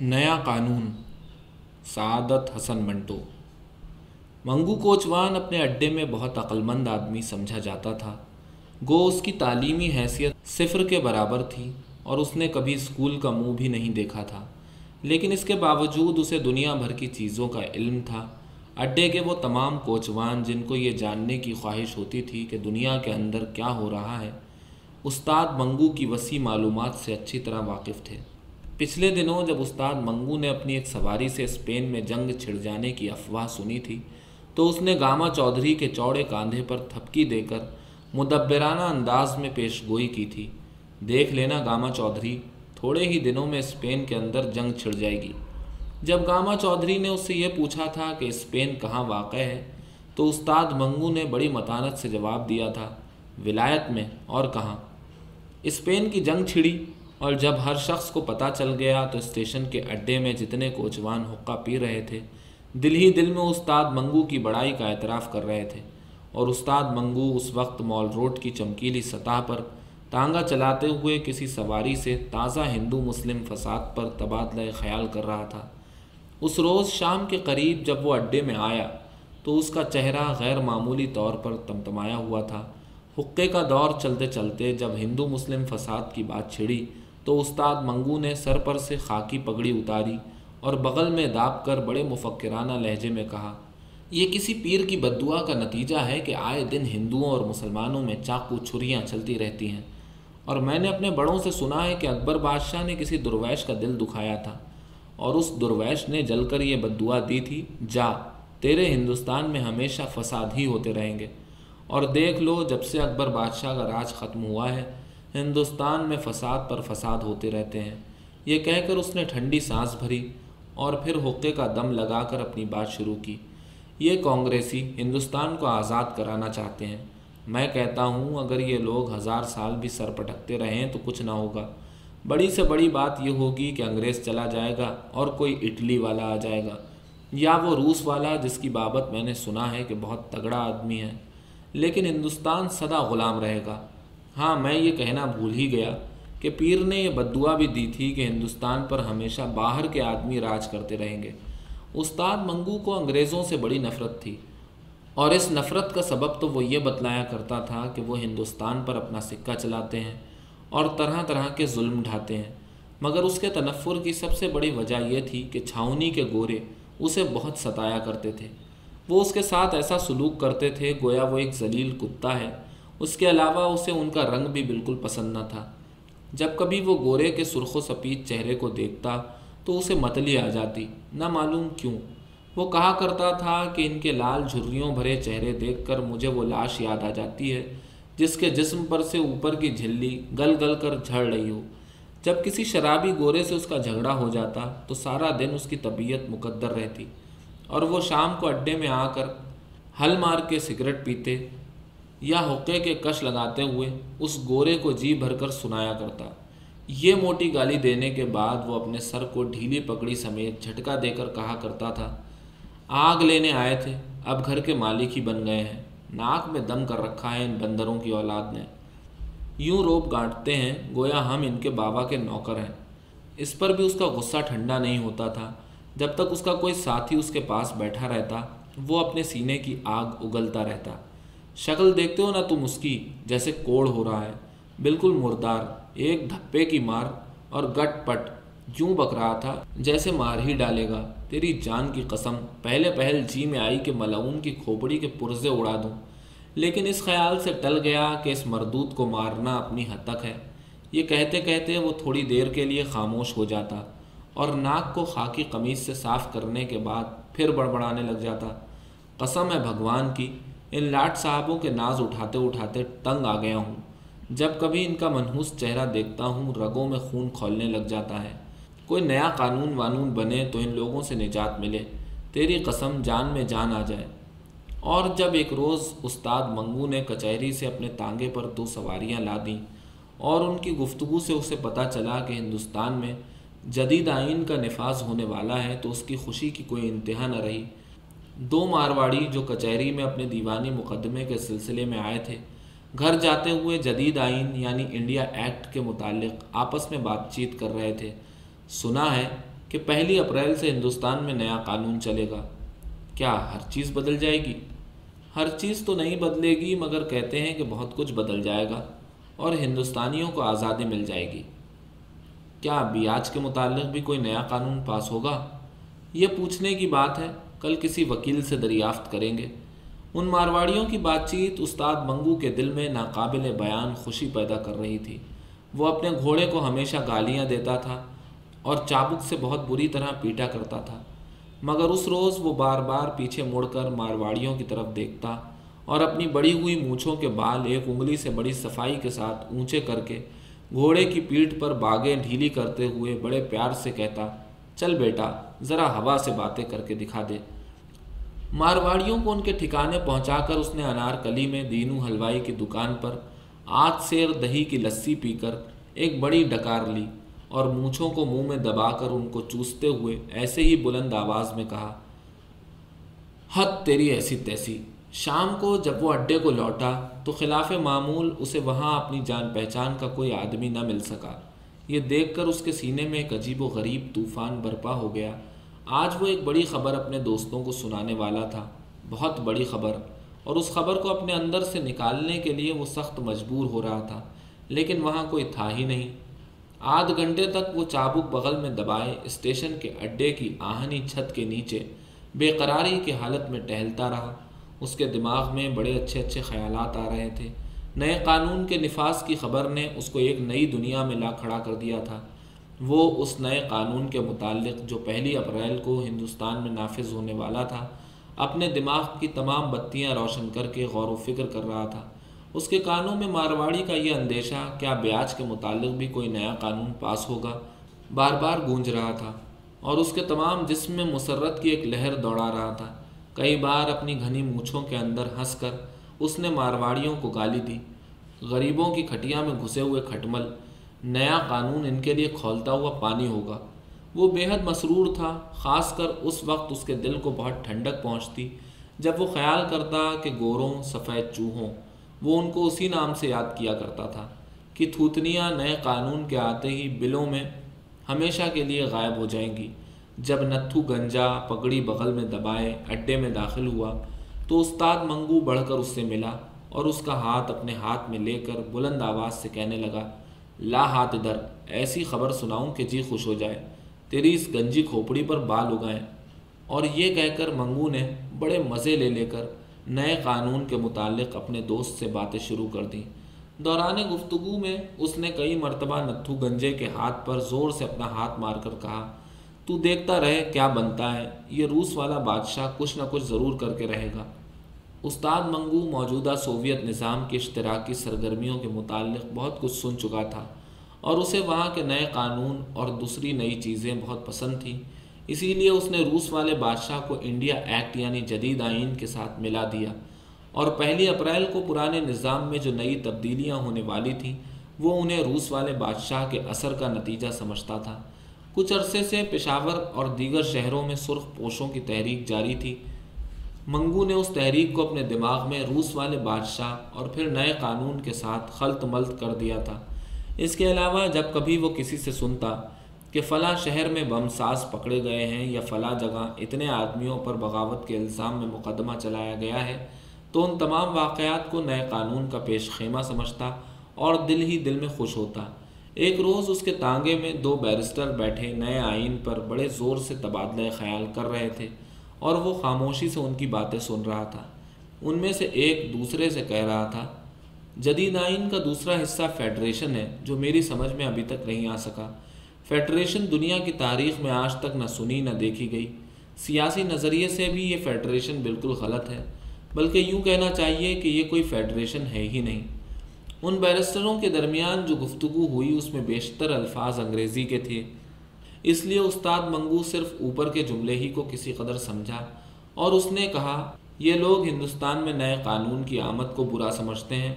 نیا قانون، سعادت حسن منٹو۔ منگو کوچوان اپنے اڈے میں بہت عقلمند آدمی سمجھا جاتا تھا۔ گو اس کی تعلیمی حیثیت صفر کے برابر تھی اور اس نے کبھی اسکول کا منہ بھی نہیں دیکھا تھا۔ لیکن اس کے باوجود اسے دنیا بھر کی چیزوں کا علم تھا۔ اڈے کے وہ تمام کوچوان جن کو یہ جاننے کی خواہش ہوتی تھی کہ دنیا کے اندر کیا ہو رہا ہے، استاد منگو کی وسیع معلومات سے اچھی طرح واقف تھے۔ پچھلے دنوں جب استاد منگو نے اپنی ایک سواری سے اسپین میں جنگ چھڑ جانے کی افواہ سنی تھی، تو اس نے گاما چودھری کے چوڑے کاندھے پر تھپکی دے کر مدبرانہ انداز میں پیش گوئی کی تھی۔ دیکھ لینا گاما چودھری، تھوڑے ہی دنوں میں اسپین کے اندر جنگ چھڑ جائے گی۔ جب گاما چودھری نے اس سے یہ پوچھا تھا کہ اسپین کہاں واقع ہے، تو استاد منگو نے بڑی متانت سے جواب دیا تھا، ولایت میں اور کہاں۔ اسپین کی جنگ چھڑی۔ اور جب ہر شخص کو پتہ چل گیا تو اسٹیشن کے اڈے میں جتنے کوچوان حقہ پی رہے تھے، دل ہی دل میں استاد منگو کی بڑائی کا اعتراف کر رہے تھے۔ اور استاد منگو اس وقت مال روڈ کی چمکیلی سطح پر تانگا چلاتے ہوئے کسی سواری سے تازہ ہندو مسلم فساد پر تبادلہ خیال کر رہا تھا۔ اس روز شام کے قریب جب وہ اڈے میں آیا تو اس کا چہرہ غیر معمولی طور پر تمتمایا ہوا تھا۔ حقے کا دور چلتے چلتے جب ہندو مسلم فساد کی بات چھڑی تو استاد منگو نے سر پر سے خاکی پگڑی اتاری اور بغل میں داب کر بڑے مفکرانہ لہجے میں کہا، یہ کسی پیر کی بدعا کا نتیجہ ہے کہ آئے دن ہندوؤں اور مسلمانوں میں چاقو چھریاں چلتی رہتی ہیں۔ اور میں نے اپنے بڑوں سے سنا ہے کہ اکبر بادشاہ نے کسی درویش کا دل دکھایا تھا اور اس درویش نے جل کر یہ بدعا دی تھی، جا، تیرے ہندوستان میں ہمیشہ فساد ہی ہوتے رہیں گے۔ اور دیکھ لو جب سے اکبر بادشاہ کا راج ختم ہوا ہے ہندوستان میں فساد پر فساد ہوتے رہتے ہیں۔ یہ کہہ کر اس نے ٹھنڈی سانس بھری اور پھر حقے کا دم لگا کر اپنی بات شروع کی۔ یہ کانگریسی ہندوستان کو آزاد کرانا چاہتے ہیں۔ میں کہتا ہوں، اگر یہ لوگ ہزار سال بھی سر پٹکتے رہیں تو کچھ نہ ہوگا۔ بڑی سے بڑی بات یہ ہوگی کہ انگریز چلا جائے گا اور کوئی اٹلی والا آ جائے گا، یا وہ روس والا جس کی بابت میں نے سنا ہے کہ بہت تگڑا آدمی ہے۔ لیکن ہندوستان سدا غلام رہے گا۔ ہاں میں یہ کہنا بھول ہی گیا کہ پیر نے یہ بدعا بھی دی تھی کہ ہندوستان پر ہمیشہ باہر کے آدمی راج کرتے رہیں گے۔ استاد منگو کو انگریزوں سے بڑی نفرت تھی اور اس نفرت کا سبب تو وہ یہ بتلایا کرتا تھا کہ وہ ہندوستان پر اپنا سکہ چلاتے ہیں اور طرح طرح کے ظلم ڈھاتے ہیں۔ مگر اس کے تنفر کی سب سے بڑی وجہ یہ تھی کہ چھاؤنی کے گورے اسے بہت ستایا کرتے تھے۔ وہ اس کے ساتھ ایسا سلوک کرتے تھے گویا وہ ایک ذلیل کتا ہے۔ اس کے علاوہ اسے ان کا رنگ بھی بالکل پسند نہ تھا۔ جب کبھی وہ گورے کے سرخ و سفید چہرے کو دیکھتا تو اسے متلی آ جاتی، نہ معلوم کیوں۔ وہ کہا کرتا تھا کہ ان کے لال جھریوں بھرے چہرے دیکھ کر مجھے وہ لاش یاد آ جاتی ہے، جس کے جسم پر سے اوپر کی جھلی گل گل کر جھڑ رہی ہو۔ جب کسی شرابی گورے سے اس کا جھگڑا ہو جاتا تو سارا دن اس کی طبیعت مقدر رہتی اور وہ شام کو اڈے میں آ کر ہل مار کے سگریٹ پیتے یا حقے کے کش لگاتے ہوئے اس گورے کو جی بھر کر سنایا کرتا۔ یہ موٹی گالی دینے کے بعد وہ اپنے سر کو ڈھیلی پکڑی سمیت جھٹکا دے کر کہا کرتا تھا، آگ لینے آئے تھے، اب گھر کے مالک ہی بن گئے ہیں۔ ناک میں دم کر رکھا ہے ان بندروں کی اولاد نے۔ یوں روپ گانٹتے ہیں، گویا ہم ان کے بابا کے نوکر ہیں۔ اس پر بھی اس کا غصہ ٹھنڈا نہیں ہوتا تھا۔ جب تک اس کا کوئی ساتھی اس کے پاس بیٹھا رہتا، وہ اپنے سینے کی آگ اگلتا رہتا۔ شکل دیکھتے ہو نا تم اس کی، جیسے کوڑ ہو رہا ہے۔ بالکل مردار، ایک دھپے کی مار اور گٹ پٹ۔ یوں بک رہا تھا، جیسے مار ہی ڈالے گا۔ تیری جان کی قسم، پہلے پہل جی میں آئی کہ ملعون کی کھوپڑی کے پرزے اڑا دوں۔ لیکن اس خیال سے ٹل گیا کہ اس مردود کو مارنا اپنی حد تک ہے۔ یہ کہتے کہتے وہ تھوڑی دیر کے لیے خاموش ہو جاتا اور ناک کو خاکی قمیض سے صاف کرنے کے بعد پھر بڑبڑانے لگ جاتا۔ قسم ہے بھگوان کی ان لاٹ صاحبوں کے ناز اٹھاتے اٹھاتے تنگ آ گیا ہوں۔ جب کبھی ان کا منحوس چہرہ دیکھتا ہوں، رگوں میں خون کھولنے لگ جاتا ہے۔ کوئی نیا قانون وانون بنے تو ان لوگوں سے نجات ملے۔ تیری قسم جان میں جان آ جائے۔ اور جب ایک روز استاد منگو نے کچہری سے اپنے تانگے پر دو سواریاں لا دیں اور ان کی گفتگو سے اسے پتہ چلا کہ ہندوستان میں جدید آئین کا نفاذ ہونے والا ہے تو اس کی خوشی کی کوئی انتہا نہ رہی۔ دو مارواڑی جو کچہری میں اپنے دیوانی مقدمے کے سلسلے میں آئے تھے، گھر جاتے ہوئے جدید آئین یعنی انڈیا ایکٹ کے متعلق آپس میں بات چیت کر رہے تھے۔ سنا ہے کہ پہلی اپریل سے ہندوستان میں نیا قانون چلے گا۔ کیا ہر چیز بدل جائے گی؟ ہر چیز تو نہیں بدلے گی، مگر کہتے ہیں کہ بہت کچھ بدل جائے گا اور ہندوستانیوں کو آزادی مل جائے گی۔ کیا بیاج کے متعلق بھی کوئی نیا قانون پاس ہوگا؟ یہ پوچھنے کی بات ہے کل کسی وکیل سے دریافت کریں گے۔ ان مارواڑیوں کی بات چیت استاد منگو کے دل میں ناقابل بیان خوشی پیدا کر رہی تھی۔ وہ اپنے گھوڑے کو ہمیشہ گالیاں دیتا تھا اور چابک سے بہت بری طرح پیٹا کرتا تھا۔ مگر اس روز وہ بار بار پیچھے مڑ کر مارواڑیوں کی طرف دیکھتا اور اپنی بڑی ہوئی مونچھوں کے بال ایک انگلی سے بڑی صفائی کے ساتھ اونچے کر کے گھوڑے کی پیٹھ پر باغیں ڈھیلی کرتے ہوئے بڑے پیار سے کہتا، چل بیٹا ذرا ہوا سے باتیں کر کے دکھا دے۔ مارواڑیوں کو ان کے ٹھکانے پہنچا کر اس نے انار کلی میں دینو حلوائی کی دکان پر آج سیر دہی کی لسی پی کر ایک بڑی ڈکار لی اور مونچھوں کو منہ میں دبا کر ان کو چوستے ہوئے ایسے ہی بلند آواز میں کہا، حد تیری ایسی تیسی۔ شام کو جب وہ اڈے کو لوٹا تو خلاف معمول اسے وہاں اپنی جان پہچان کا کوئی آدمی نہ مل سکا۔ یہ دیکھ کر اس کے سینے میں ایک عجیب و غریب طوفان برپا ہو گیا۔ آج وہ ایک بڑی خبر اپنے دوستوں کو سنانے والا تھا، بہت بڑی خبر، اور اس خبر کو اپنے اندر سے نکالنے کے لیے وہ سخت مجبور ہو رہا تھا، لیکن وہاں کوئی تھا ہی نہیں۔ آدھ گھنٹے تک وہ چابک بغل میں دبائے اسٹیشن کے اڈے کی آہنی چھت کے نیچے بے قراری کی حالت میں ٹہلتا رہا۔ اس کے دماغ میں بڑے اچھے اچھے خیالات آ رہے تھے۔ نئے قانون کے نفاذ کی خبر نے اس کو ایک نئی دنیا میں لا کھڑا کر دیا تھا۔ وہ اس نئے قانون کے متعلق جو پہلی اپریل کو ہندوستان میں نافذ ہونے والا تھا، اپنے دماغ کی تمام بتیاں روشن کر کے غور و فکر کر رہا تھا۔ اس کے کانوں میں مارواڑی کا یہ اندیشہ، کیا بیاج کے متعلق بھی کوئی نیا قانون پاس ہوگا؟ بار بار گونج رہا تھا اور اس کے تمام جسم میں مسرت کی ایک لہر دوڑا رہا تھا۔ کئی بار اپنی گھنی مونچھوں کے اندر ہنس کر اس نے مارواڑیوں کو گالی دی۔ غریبوں کی کھٹیا میں گھسے ہوئے کھٹمل نیا قانون ان کے لیے کھولتا ہوا پانی ہوگا۔ وہ بے حد مسرور تھا، خاص کر اس وقت اس کے دل کو بہت ٹھنڈک پہنچتی۔ جب وہ خیال کرتا کہ گوروں، سفید چوہوں، وہ ان کو اسی نام سے یاد کیا کرتا تھا کہ تھوتنیاں نئے قانون کے آتے ہی بلوں میں ہمیشہ کے لیے غائب ہو جائیں گی۔ جب نتھو گنجا پگڑی بغل میں دبائے اڈے میں داخل ہوا تو استاد منگو بڑھ کر اس سے ملا اور اس کا ہاتھ اپنے ہاتھ میں لے کر بلند آواز سے کہنے لگا لا ہاتھ ادھر، ایسی خبر سناؤں کہ جی خوش ہو جائے۔ تیری اس گنجی کھوپڑی پر بال اگائیں۔ اور یہ کہہ کر منگو نے بڑے مزے لے لے کر نئے قانون کے متعلق اپنے دوست سے باتیں شروع کر دیں۔ دوران گفتگو میں اس نے کئی مرتبہ نتھو گنجے کے ہاتھ پر زور سے اپنا ہاتھ مار کر کہا، تو دیکھتا رہے کیا بنتا ہے، یہ روس والا بادشاہ کچھ نہ کچھ ضرور کر کے رہے گا۔ استاد منگو موجودہ سوویت نظام کی اشتراکی سرگرمیوں کے متعلق بہت کچھ سن چکا تھا اور اسے وہاں کے نئے قانون اور دوسری نئی چیزیں بہت پسند تھیں۔ اسی لیے اس نے روس والے بادشاہ کو انڈیا ایکٹ یعنی جدید آئین کے ساتھ ملا دیا۔ اور پہلی اپریل کو پرانے نظام میں جو نئی تبدیلیاں ہونے والی تھیں، وہ انہیں روس والے بادشاہ کے اثر کا نتیجہ سمجھتا تھا۔ کچھ عرصے سے پشاور اور دیگر شہروں میں سرخ پوشوں کی تحریک جاری تھی۔ منگو نے اس تحریک کو اپنے دماغ میں روس والے بادشاہ اور پھر نئے قانون کے ساتھ خلط ملت کر دیا تھا۔ اس کے علاوہ جب کبھی وہ کسی سے سنتا کہ فلاں شہر میں بم ساز پکڑے گئے ہیں یا فلاں جگہ اتنے آدمیوں پر بغاوت کے الزام میں مقدمہ چلایا گیا ہے، تو ان تمام واقعات کو نئے قانون کا پیش خیمہ سمجھتا اور دل ہی دل میں خوش ہوتا۔ ایک روز اس کے تانگے میں دو بیرسٹر بیٹھے نئے آئین پر بڑے زور سے تبادلہ خیال کر رہے تھے۔ اور وہ خاموشی سے ان کی باتیں سن رہا تھا۔ ان میں سے ایک دوسرے سے کہہ رہا تھا جدید آئین کا دوسرا حصہ فیڈریشن ہے، جو میری سمجھ میں ابھی تک نہیں آ سکا۔ فیڈریشن دنیا کی تاریخ میں آج تک نہ سنی نہ دیکھی گئی۔ سیاسی نظریے سے بھی یہ فیڈریشن بالکل غلط ہے، بلکہ یوں کہنا چاہیے کہ یہ کوئی فیڈریشن ہے ہی نہیں۔ ان بیرسٹروں کے درمیان جو گفتگو ہوئی، اس میں بیشتر الفاظ انگریزی کے تھے۔ اس لیے استاد منگو صرف اوپر کے جملے ہی کو کسی قدر سمجھا اور اس نے کہا، یہ لوگ ہندوستان میں نئے قانون کی آمد کو برا سمجھتے ہیں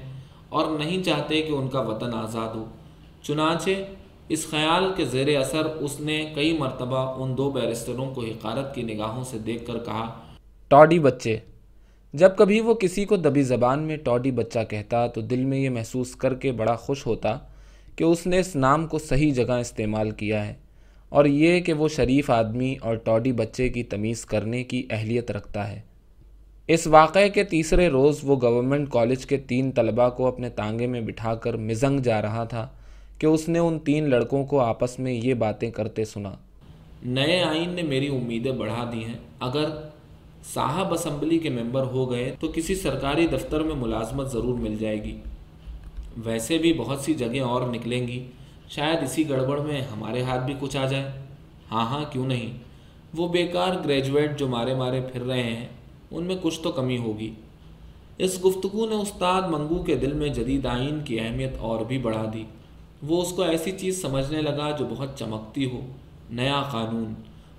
اور نہیں چاہتے کہ ان کا وطن آزاد ہو۔ چنانچہ، اس خیال کے زیر اثر اس نے کئی مرتبہ ان دو بیرسٹروں کو حقارت کی نگاہوں سے دیکھ کر کہا، ٹاڈی بچے، جب کبھی وہ کسی کو دبی زبان میں ٹوڈی بچہ کہتا تو دل میں یہ محسوس کر کے بڑا خوش ہوتا کہ اس نے اس نام کو صحیح جگہ استعمال کیا ہے۔ اور یہ کہ وہ شریف آدمی اور ٹوڈی بچے کی تمیز کرنے کی اہلیت رکھتا ہے۔ اس واقعے کے تیسرے روز وہ گورنمنٹ کالج کے تین طلباء کو اپنے تانگے میں بٹھا کر مزنگ جا رہا تھا کہ اس نے ان تین لڑکوں کو آپس میں یہ باتیں کرتے سنا۔ نئے آئین نے میری امیدیں بڑھا دی ہیں۔ اگر صاحب اسمبلی کے ممبر ہو گئے تو کسی سرکاری دفتر میں ملازمت ضرور مل جائے گی۔ ویسے بھی بہت سی جگہیں اور نکلیں گی۔ شاید اسی گڑبڑ میں ہمارے ہاتھ بھی کچھ آ جائے ہاں ہاں کیوں نہیں؟ وہ بیکار گریجویٹ جو مارے مارے پھر رہے ہیں، ان میں کچھ تو کمی ہوگی۔ اس گفتگو نے استاد منگو کے دل میں جدید آئین کی اہمیت اور بھی بڑھا دی۔ وہ اس کو ایسی چیز سمجھنے لگا جو بہت چمکتی ہو۔ نیا قانون۔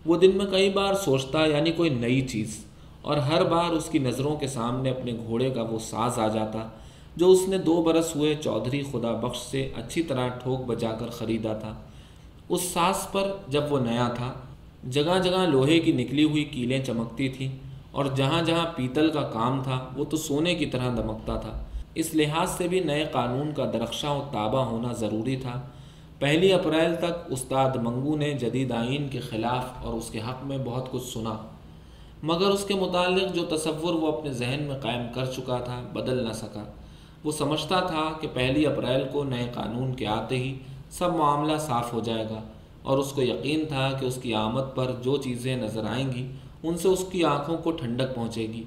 وہ دن میں کئی بار سوچتا یعنی کوئی نئی چیز۔ اور ہر بار اس کی نظروں کے سامنے اپنے گھوڑے کا وہ ساز آ جاتا۔ جو اس نے دو برس ہوئے چودھری خدا بخش سے اچھی طرح ٹھوک بجا کر خریدا تھا۔ اس ساز پر جب وہ نیا تھا، جگہ جگہ لوہے کی نکلی ہوئی کیلیں چمکتی تھیں اور جہاں جہاں پیتل کا کام تھا، وہ تو سونے کی طرح دمکتا تھا۔ اس لحاظ سے بھی نئے قانون کا درخشاں و تابہ ہونا ضروری تھا۔ پہلی اپریل تک استاد منگو نے جدید آئین کے خلاف اور اس کے حق میں بہت کچھ سنا۔ مگر اس کے متعلق جو تصور وہ اپنے ذہن میں قائم کر چکا تھا، بدل نہ سکا۔ وہ سمجھتا تھا کہ پہلی اپریل کو نئے قانون کے آتے ہی سب معاملہ صاف ہو جائے گا اور اس کو یقین تھا کہ اس کی آمد پر جو چیزیں نظر آئیں گی، ان سے اس کی آنکھوں کو ٹھنڈک پہنچے گی۔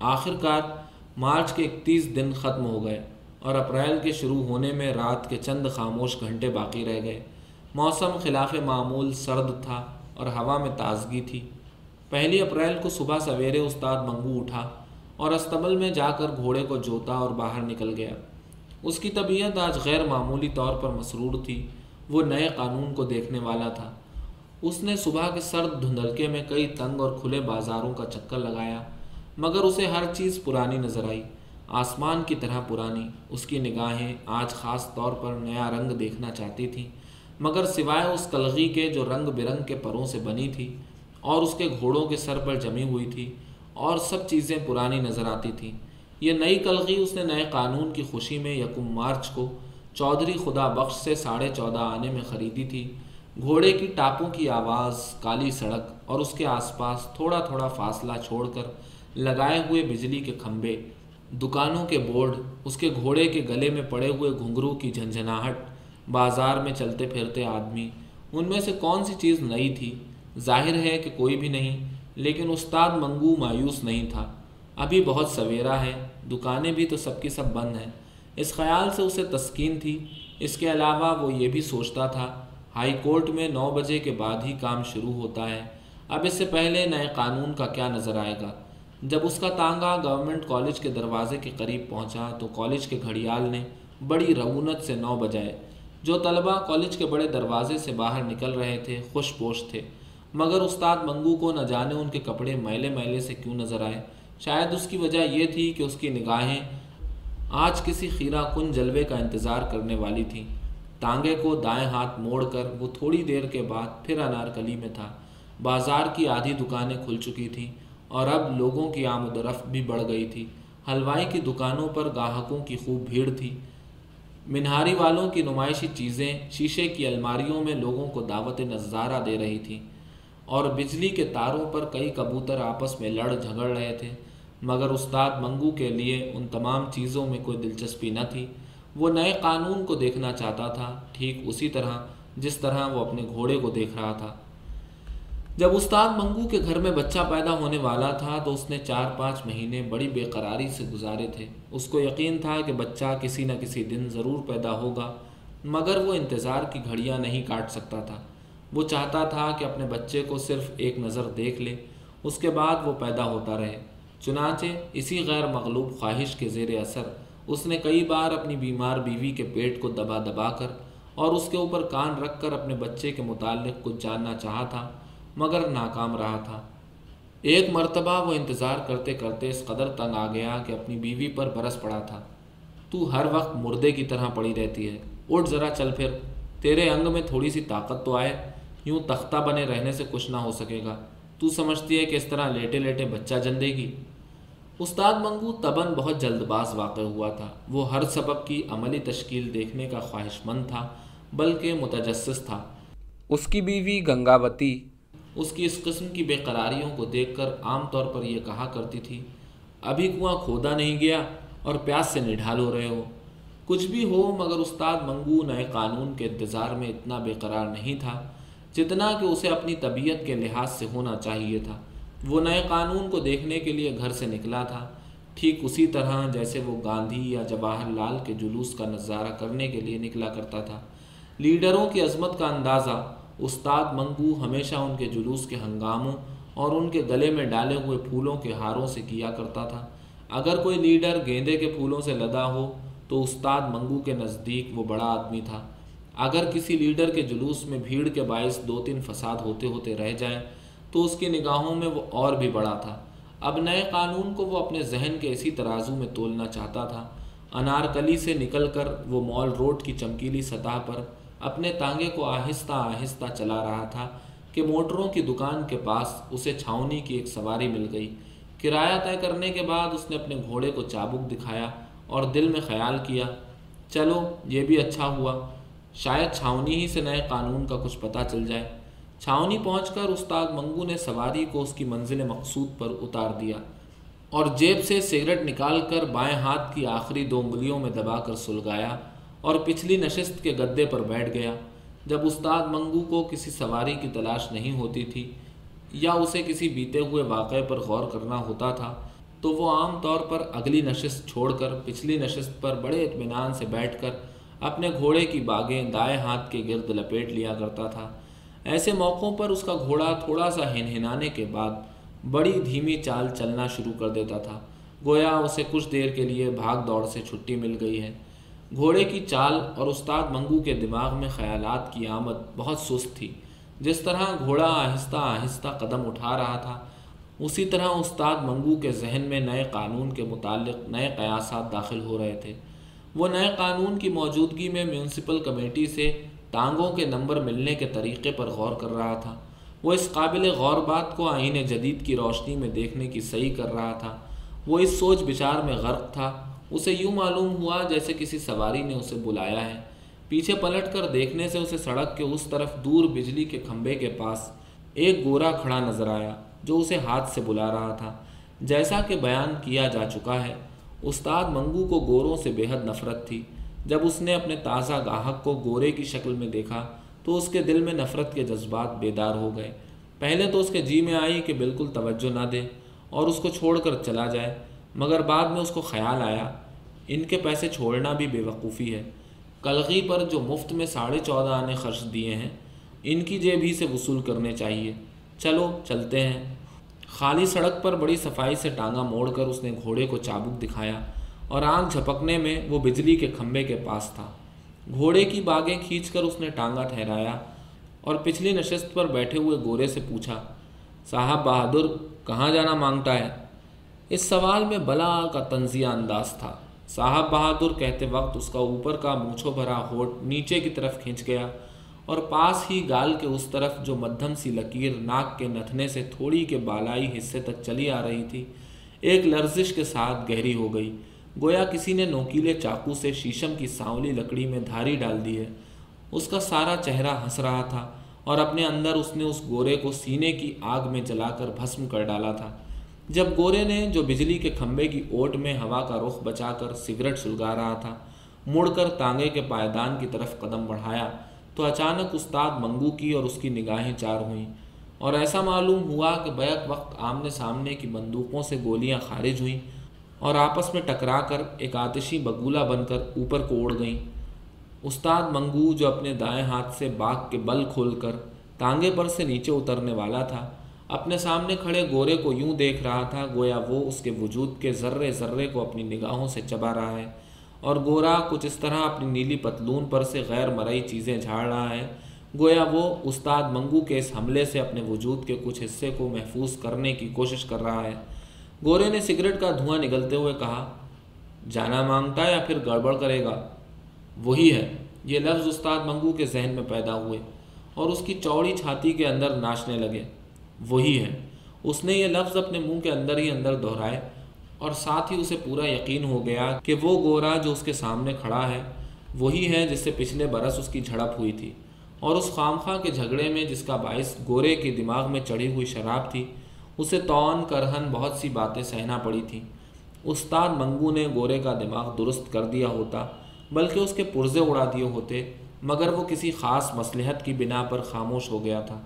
آخر کار مارچ کے اکتیس دن ختم ہو گئے اور اپریل کے شروع ہونے میں رات کے چند خاموش گھنٹے باقی رہ گئے۔ موسم خلاف معمول سرد تھا اور ہوا میں تازگی تھی۔ پہلی اپریل کو صبح سویرے استاد منگو اٹھا۔ اور استبل میں جا کر گھوڑے کو جوتا اور باہر نکل گیا۔ اس کی طبیعت آج غیر معمولی طور پر مسرور تھی، وہ نئے قانون کو دیکھنے والا تھا۔ اس نے صبح کے سرد دھندلکے میں کئی تنگ اور کھلے بازاروں کا چکر لگایا، مگر اسے ہر چیز پرانی نظر آئی۔ آسمان کی طرح پرانی، اس کی نگاہیں آج خاص طور پر نیا رنگ دیکھنا چاہتی تھیں، مگر سوائے اس کلغی کے جو رنگ برنگ کے پروں سے بنی تھی اور اس کے گھوڑوں کے سر پر جمی ہوئی تھی اور سب چیزیں پرانی نظر آتی تھیں۔ یہ نئی کلغی اس نے نئے قانون کی خوشی میں یکم مارچ کو چودھری خدا بخش سے ساڑھے چودہ آنے میں خریدی تھی۔ گھوڑے کی ٹاپوں کی آواز، کالی سڑک اور اس کے آس پاس تھوڑا تھوڑا فاصلہ چھوڑ کر لگائے ہوئے بجلی کے کھمبے، دکانوں کے بورڈ، اس کے گھوڑے کے گلے میں پڑے ہوئے گھنگرو کی جھنجھناہٹ، بازار میں چلتے پھرتے آدمی۔ ان میں سے کون سی چیز نئی تھی؟ ظاہر ہے کہ کوئی بھی نہیں۔ لیکن استاد منگو مایوس نہیں تھا۔ ابھی بہت سویرا ہے، دکانیں بھی تو سب کی سب بند ہیں۔ اس خیال سے اسے تسکین تھی۔ اس کے علاوہ وہ یہ بھی سوچتا تھا، ہائی کورٹ میں نو بجے کے بعد ہی کام شروع ہوتا ہے۔ اب اس سے پہلے نئے قانون کا کیا نظر آئے گا؟ جب اس کا تانگا گورنمنٹ کالج کے دروازے کے قریب پہنچا تو کالج کے گھڑیال نے بڑی رونت سے نو بجائے۔ جو طلبہ کالج کے بڑے دروازے سے باہر نکل رہے تھے، خوش پوش تھے۔ مگر استاد منگو کو نہ جانے ان کے کپڑے میلے میلے سے کیوں نظر آئے؟ شاید اس کی وجہ یہ تھی کہ اس کی نگاہیں آج کسی خیرہ کن جلوے کا انتظار کرنے والی تھیں۔ ٹانگے کو دائیں ہاتھ موڑ کر وہ تھوڑی دیر کے بعد پھر انارکلی میں تھا۔ بازار کی آدھی دکانیں کھل چکی تھیں اور اب لوگوں کی آمد و رفت بھی بڑھ گئی تھی۔ حلوائی کی دکانوں پر گاہکوں کی خوب بھیڑ تھی۔ منہاری والوں کی نمائشی چیزیں شیشے کی الماریوں میں لوگوں کو دعوت نظارہ دے رہی تھیں۔ اور بجلی کے تاروں پر کئی کبوتر آپس میں لڑ جھگڑ رہے تھے، مگر استاد منگو کے لیے ان تمام چیزوں میں کوئی دلچسپی نہ تھی۔ وہ نئے قانون کو دیکھنا چاہتا تھا، ٹھیک اسی طرح جس طرح وہ اپنے گھوڑے کو دیکھ رہا تھا۔ جب استاد منگو کے گھر میں بچہ پیدا ہونے والا تھا تو اس نے چار پانچ مہینے بڑی بے قراری سے گزارے تھے۔ اس کو یقین تھا کہ بچہ کسی نہ کسی دن ضرور پیدا ہوگا، مگر وہ انتظار کی گھڑیاں نہیں کاٹ سکتا تھا۔ وہ چاہتا تھا کہ اپنے بچے کو صرف ایک نظر دیکھ لے، اس کے بعد وہ پیدا ہوتا رہے۔ چنانچہ اسی غیر مغلوب خواہش کے زیر اثر، اس نے کئی بار اپنی بیمار بیوی کے پیٹ کو دبا دبا کر اور اس کے اوپر کان رکھ کر اپنے بچے کے متعلق کچھ جاننا چاہا تھا، مگر ناکام رہا تھا۔ ایک مرتبہ وہ انتظار کرتے کرتے اس قدر تنگ آ گیا کہ اپنی بیوی پر برس پڑا تھا۔ تو ہر وقت مردے کی طرح پڑی رہتی ہے۔ اٹھ ذرا چل پھر، تیرے انگ میں تھوڑی سی طاقت تو آئے یوں تختہ بنے رہنے سے کچھ نہ ہو سکے گا۔ تو سمجھتی ہے کہ اس طرح لیٹے لیٹے بچہ جن دے گی۔ استاد منگو تبن بہت جلد باز واقع ہوا تھا۔ وہ ہر سبب کی عملی تشکیل دیکھنے کا خواہش مند تھا بلکہ متجسس تھا۔ اس کی بیوی گنگاوتی۔ اس کی اس قسم کی بے قراریوں کو دیکھ کر عام طور پر یہ کہا کرتی تھی ابھی کنواں کھودا نہیں گیا اور پیاس سے نڈھال ہو رہے ہو۔ کچھ بھی ہو مگر استاد منگو نئے قانون کے انتظار میں اتنا بے قرار نہیں تھا۔ جتنا کہ اسے اپنی طبیعت کے لحاظ سے ہونا چاہیے تھا۔ وہ نئے قانون کو دیکھنے کے لیے گھر سے نکلا تھا۔ ٹھیک اسی طرح جیسے وہ گاندھی یا جواہر لال کے جلوس کا نظارہ کرنے کے لیے نکلا کرتا تھا۔ لیڈروں کی عظمت کا اندازہ، استاد منگو ہمیشہ ان کے جلوس کے ہنگاموں اور ان کے گلے میں ڈالے ہوئے پھولوں کے ہاروں سے کیا کرتا تھا۔ اگر کوئی لیڈر گیندے کے پھولوں سے لدا ہو، تو استاد منگو کے نزدیک وہ بڑا آدمی تھا۔ اگر کسی لیڈر کے جلوس میں بھیڑ کے باعث دو تین فساد ہوتے ہوتے رہ جائے تو اس کی نگاہوں میں وہ اور بھی بڑا تھا۔ اب نئے قانون کو وہ اپنے ذہن کے اسی ترازو میں تولنا چاہتا تھا۔ انارکلی سے نکل کر وہ مال روڈ کی چمکیلی سطح پر اپنے تانگے کو آہستہ آہستہ چلا رہا تھا کہ موٹروں کی دکان کے پاس اسے چھاؤنی کی ایک سواری مل گئی۔ کرایہ طے کرنے کے بعد اس نے اپنے گھوڑے کو چابک دکھایا اور دل میں خیال کیا، چلو یہ بھی اچھا ہوا۔ شاید چھاؤنی ہی سے نئے قانون کا کچھ پتہ چل جائے۔ چھاؤنی پہنچ کر استاد منگو نے سواری کو اس کی منزل مقصود پر اتار دیا اور جیب سے سگریٹ نکال کر بائیں ہاتھ کی آخری دو انگلیوں میں دبا کر سلگایا اور پچھلی نشست کے گدے پر بیٹھ گیا۔ جب استاد منگو کو کسی سواری کی تلاش نہیں ہوتی تھی یا اسے کسی بیتے ہوئے واقعے پر غور کرنا ہوتا تھا، تو وہ عام طور پر اگلی نشست چھوڑ کر پچھلی نشست پر بڑے اطمینان سے بیٹھ کر اپنے گھوڑے کی باغیں دائیں ہاتھ کے گرد لپیٹ لیا کرتا تھا۔ ایسے موقعوں پر اس کا گھوڑا تھوڑا سا ہنہنانے کے بعد بڑی دھیمی چال چلنا شروع کر دیتا تھا۔ گویا اسے کچھ دیر کے لیے بھاگ دوڑ سے چھٹی مل گئی ہے۔ گھوڑے کی چال اور استاد منگو کے دماغ میں خیالات کی آمد بہت سست تھی۔ جس طرح گھوڑا آہستہ آہستہ قدم اٹھا رہا تھا، اسی طرح استاد منگو کے ذہن میں نئے قانون کے متعلق نئے قیاسات داخل ہو رہے تھے۔ وہ نئے قانون کی موجودگی میں میونسپل کمیٹی سے ٹانگوں کے نمبر ملنے کے طریقے پر غور کر رہا تھا۔ وہ اس قابل غور بات کو آئین جدید کی روشنی میں دیکھنے کی صحیح کر رہا تھا۔ وہ اس سوچ بچار میں غرق تھا۔ اسے یوں معلوم ہوا جیسے کسی سواری نے اسے بلایا ہے۔ پیچھے پلٹ کر دیکھنے سے اسے سڑک کے اس طرف دور بجلی کے کھمبے کے پاس ایک گورا کھڑا نظر آیا جو اسے ہاتھ سے بلا رہا تھا۔ جیسا کہ بیان کیا جا چکا ہے استاد منگو کو گوروں سے بے حد نفرت تھی۔ جب اس نے اپنے تازہ گاہک کو گورے کی شکل میں دیکھا تو اس کے دل میں نفرت کے جذبات بیدار ہو گئے۔ پہلے تو اس کے جی میں آئی کہ بالکل توجہ نہ دے اور اس کو چھوڑ کر چلا جائے، مگر بعد میں اس کو خیال آیا، ان کے پیسے چھوڑنا بھی بے وقوفی ہے۔ کلغی پر جو مفت میں ساڑھے چودہ آنے خرچ دیے ہیں، ان کی جیب ہی سے وصول کرنے چاہیے۔ چلو، چلتے ہیں۔ خالی سڑک پر بڑی صفائی سے ٹانگا موڑ کر اس نے گھوڑے کو چابک دکھایا اور آنکھ جھپکنے میں وہ بجلی کے کھمبے کے پاس تھا۔ گھوڑے کی باغیں کھینچ کر اس نے ٹانگا ٹھہرایا اور پچھلی نشست پر بیٹھے ہوئے گورے سے پوچھا، صاحب بہادر، کہاں جانا مانگتا ہے؟ اس سوال میں بلا کا تنزیہ انداز تھا۔ صاحب بہادر، کہتے وقت اس کا اوپر کا مونچھوں بھرا ہوٹ نیچے کی طرف کھینچ گیا اور پاس ہی گال کے اس طرف جو مدھم سی لکیر ناک کے نتھنے سے تھوڑی کے بالائی حصے تک چلی آ رہی تھی، ایک لرزش کے ساتھ گہری ہو گئی۔ گویا کسی نے نوکیلے چاقو سے شیشم کی سانولی لکڑی میں دھاری ڈال دی ہے۔ اس کا سارا چہرہ ہنس رہا تھا اور اپنے اندر اس نے اس گورے کو سینے کی آگ میں جلا کر بھسم کر ڈالا تھا۔ جب گورے نے جو بجلی کے کھمبے کی اوٹ میں ہوا کا رخ بچا کر سگریٹ سلگا رہا تھا، مڑ کر تانگے کے پائیدان کی طرف قدم بڑھایا۔ تو اچانک استاد منگو کی اور اس کی نگاہیں چار ہوئیں۔ اور ایسا معلوم ہوا کہ بیک وقت آمنے سامنے کی بندوقوں سے گولیاں خارج ہوئیں اور آپس میں ٹکرا کر ایک آتشی بگولا بن کر اوپر کو اڑ گئیں۔ استاد منگو جو اپنے دائیں ہاتھ سے باغ کے بل کھول کر تانگے پر سے نیچے اترنے والا تھا، اپنے سامنے کھڑے گورے کو یوں دیکھ رہا تھا گویا وہ اس کے وجود کے ذرے ذرے کو اپنی نگاہوں سے چبا رہا ہے۔ اور گورا کچھ اس طرح اپنی نیلی پتلون پر سے غیر مرئی چیزیں جھاڑ رہا ہے۔ گویا وہ استاد منگو کے اس حملے سے اپنے وجود کے کچھ حصے کو محفوظ کرنے کی کوشش کر رہا ہے۔ گورے نے سگریٹ کا دھواں نگلتے ہوئے کہا، جانا مانگتا یا پھر گڑبڑ کرے گا؟ وہی ہے، یہ لفظ استاد منگو کے ذہن میں پیدا ہوئے اور اس کی چوڑی چھاتی کے اندر ناچنے لگے۔ وہی ہے، اس نے یہ لفظ اپنے منہ کے اندر ہی اندر دہرائے۔ اور ساتھ ہی اسے پورا یقین ہو گیا کہ وہ گورا جو اس کے سامنے کھڑا ہے، وہی ہے جس سے پچھلے برس اس کی جھڑپ ہوئی تھی۔ اور اس خامخواہ کے جھگڑے میں جس کا باعث گورے کے دماغ میں چڑھی ہوئی شراب تھی، اسے تون، کرہن، بہت سی باتیں سہنا پڑی تھیں۔ استاد منگو نے گورے کا دماغ درست کر دیا ہوتا، بلکہ اس کے پرزے اڑا دیے ہوتے، مگر وہ کسی خاص مصلحت کی بنا پر خاموش ہو گیا تھا۔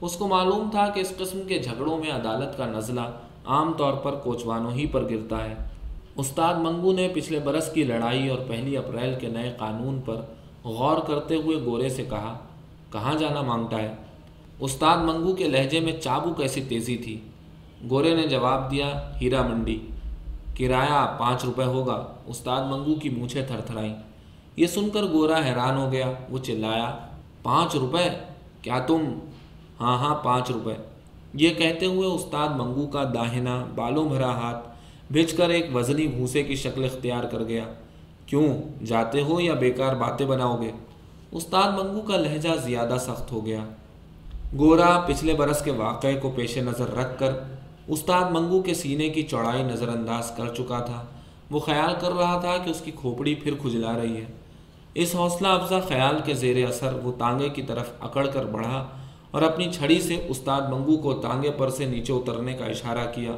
اس کو معلوم تھا کہ اس قسم کے جھگڑوں میں عدالت کا نزلہ عام طور پر کوچوانوں ہی پر گرتا ہے۔ استاد منگو نے پچھلے برس کی لڑائی اور پہلی اپریل کے نئے قانون پر غور کرتے ہوئے گورے سے کہا، کہاں جانا مانگتا ہے؟ استاد منگو کے لہجے میں چابو کیسی تیزی تھی۔ گورے نے جواب دیا، ہیرا منڈی۔ کرایہ پانچ روپے ہوگا۔ استاد منگو کی مونچھیں تھر تھرائیں یہ سن کر گورا حیران ہو گیا۔ وہ چلایا، پانچ روپے؟ کیا تم؟ ہاں ہاں پانچ روپے۔ یہ کہتے ہوئے استاد منگو کا داہنا بالوں بھرا ہاتھ بھیج کر ایک وزنی بھوسے کی شکل اختیار کر گیا۔ کیوں، جاتے ہو یا بیکار باتیں بناؤ گے؟ استاد منگو کا لہجہ زیادہ سخت ہو گیا۔ گورا پچھلے برس کے واقعے کو پیش نظر رکھ کر استاد منگو کے سینے کی چوڑائی نظر انداز کر چکا تھا۔ وہ خیال کر رہا تھا کہ اس کی کھوپڑی پھر کھجلا رہی ہے۔ اس حوصلہ افزا خیال کے زیر اثر وہ تانگے کی طرف اکڑ کر بڑھا اور اپنی چھڑی سے استاد منگو کو تانگے پر سے نیچے اترنے کا اشارہ کیا۔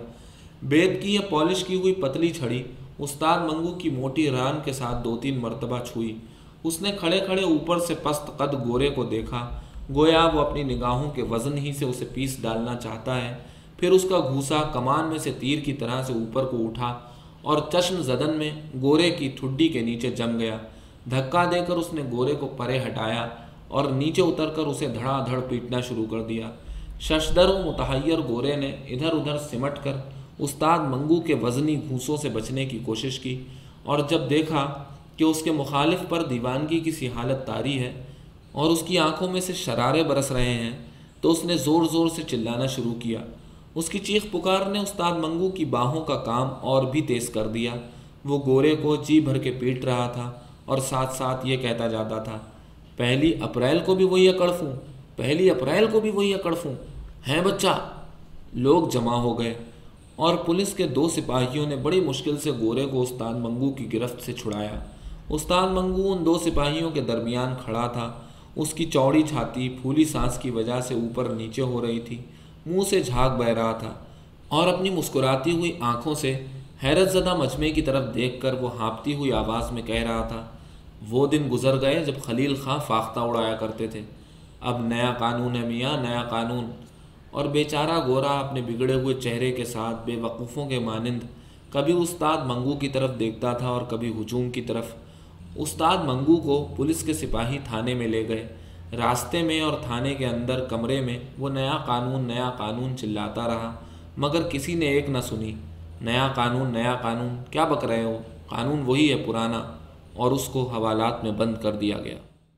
بیت کی یہ پالش کی ہوئی پتلی چھڑی استاد منگو کی موٹی ران کے ساتھ دو تین مرتبہ چھوئی۔ اس نے کھڑے کھڑے اوپر سے پست قد گورے کو دیکھا۔ گویا وہ اپنی نگاہوں کے وزن ہی سے اسے پیس ڈالنا چاہتا ہے۔ پھر اس کا گھوسا کمان میں سے تیر کی طرح سے اوپر کو اٹھا اور چشم زدن میں گورے کی ٹھڈی کے نیچے جم گیا۔ دھکا دے کر اس نے گورے کو پرے ہٹایا۔ اور نیچے اتر کر اسے دھڑا دھڑ پیٹنا شروع کر دیا۔ ششدر و متحیر گورے نے ادھر ادھر سمٹ کر استاد منگو کے وزنی گھوسوں سے بچنے کی کوشش کی اور جب دیکھا کہ اس کے مخالف پر دیوانگی کی سی حالت تاری ہے اور اس کی آنکھوں میں سے شرارے برس رہے ہیں، تو اس نے زور زور سے چلانا شروع کیا۔ اس کی چیخ پکار نے استاد منگو کی باہوں کا کام اور بھی تیز کر دیا۔ وہ گورے کو جی بھر کے پیٹ رہا تھا اور ساتھ ساتھ یہ کہتا جاتا تھا پہلی اپریل کو بھی وہی اکڑفوں پہلی اپریل کو بھی وہی اکڑفوں ہیں بچہ، لوگ جمع ہو گئے اور پولیس کے دو سپاہیوں نے بڑی مشکل سے گورے کو استاد منگو کی گرفت سے چھڑایا۔ استاد منگو ان دو سپاہیوں کے درمیان کھڑا تھا۔ اس کی چوڑی چھاتی پھولی سانس کی وجہ سے اوپر نیچے ہو رہی تھی۔ منہ سے جھاگ بہ رہا تھا اور اپنی مسکراتی ہوئی آنکھوں سے حیرت زدہ مجمع کی طرف دیکھ کر وہ ہانپتی ہوئی آواز میں کہہ رہا تھا وہ دن گزر گئے جب خلیل خاں فاختہ اڑایا کرتے تھے۔ اب نیا قانون ہے میاں، نیا قانون۔ اور بیچارہ گورا اپنے بگڑے ہوئے چہرے کے ساتھ بے وقوفوں کے مانند کبھی استاد منگو کی طرف دیکھتا تھا اور کبھی ہجوم کی طرف۔ استاد منگو کو پولیس کے سپاہی تھانے میں لے گئے۔ راستے میں اور تھانے کے اندر کمرے میں وہ نیا قانون نیا قانون چلاتا رہا، مگر کسی نے ایک نہ سنی۔ نیا قانون نیا قانون، کیا بک رہے ہو؟ قانون وہی ہے پرانا۔ اور اس کو حوالات میں بند کر دیا گیا۔